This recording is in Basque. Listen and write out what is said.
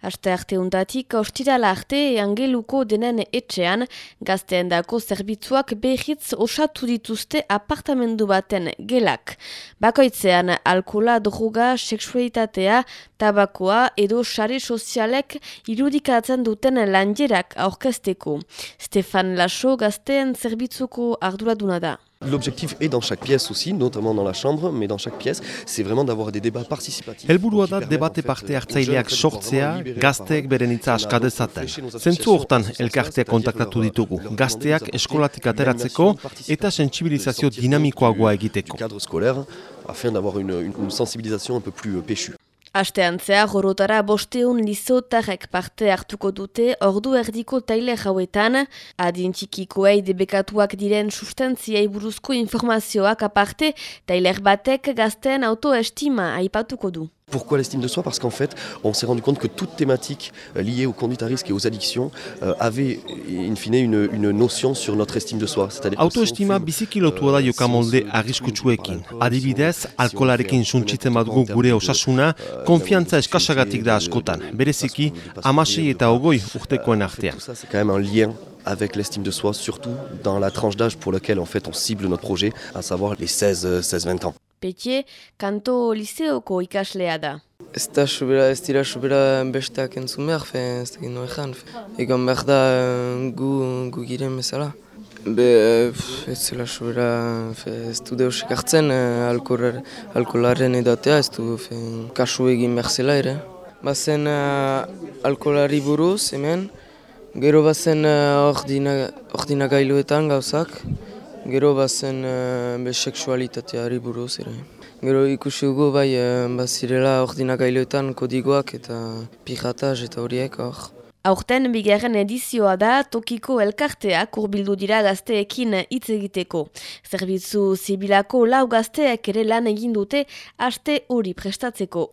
Aste arte untatik, ostirala arte angeluko denen etxean, gazteen dako zerbitzuak behitz osatu dituzte apartamendu baten gelak. Bakoitzean, alkola, droga, seksualitatea, tabakoa edo sare sozialek irudikatzen duten lanjerak aurkesteko. Stefan Lasso gazteen zerbitzuko arduraduna da. L'objectif est dans chaque pièce aussi, notamment dans la chambre, mais dans chaque pièce, c'est vraiment d'avoir des débats participatifs. Helburua da debate parte hartzaileak sortzea, gazteek beren hitza aska dezaten. Zentzu hortan elkarteak kontaktatu ditugu, gazteak eskolatik ateratzeko eta sensibilizazio dinamikoagoa egiteko. Cadre scolaire, afin d'avoir une, une sensibilisation un peu plus péchue. Astean zehar horotara bosteun lizotarek parte hartuko dute ordu erdiko taile jauetan, adin txikikoei debekatuak diren sustantziai buruzko informazioak aparte, tailer batek gazten autoestima aipatuko du. Pourquoi l'estime de soi Parce qu'en fait, on s'est rendu compte que toute thématique euh, liée aux conduites à risque et aux addictions euh, avait, in fine, une, une notion sur notre estime de soi. Autoestima biziki lotua da jokamolde arriskutsuekin. Adibidez, alkolarekin badugu gure osasuna, konfiantza eskasagatik da askotan. Bereziki, amasei eta ogoi urtekoen artean. C'est quand même un lien avec l'estime de soi, surtout dans la tranche d'âge pour laquelle en fait on cible notre projet, à savoir les 16-20 ans. Petie, kanto liseoko ikaslea da. Ez da subera, ez dira subera besteak entzun behar, fe, ez da gino ezan. Egan behar da gu, gu giren bezala. Be, ez zela subera, fe, ez du deus ekartzen alkolar, alkolaren edatea, ez du fe, kasu egin behar zela ere. Bazen alkolari buruz, hemen, gero bazen uh, ordina, ordinagailuetan gauzak, Gero bazen uh, be seksualitateari buruz ere. Gero ikusi dugu bai uh, bazirela ordinagailoetan kodigoak eta pijataz eta horiek hor. Aurten bigarren edizioa da tokiko elkarteak urbildu dira gazteekin hitz egiteko. Zerbitzu zibilako lau gazteek ere lan egin dute aste hori prestatzeko.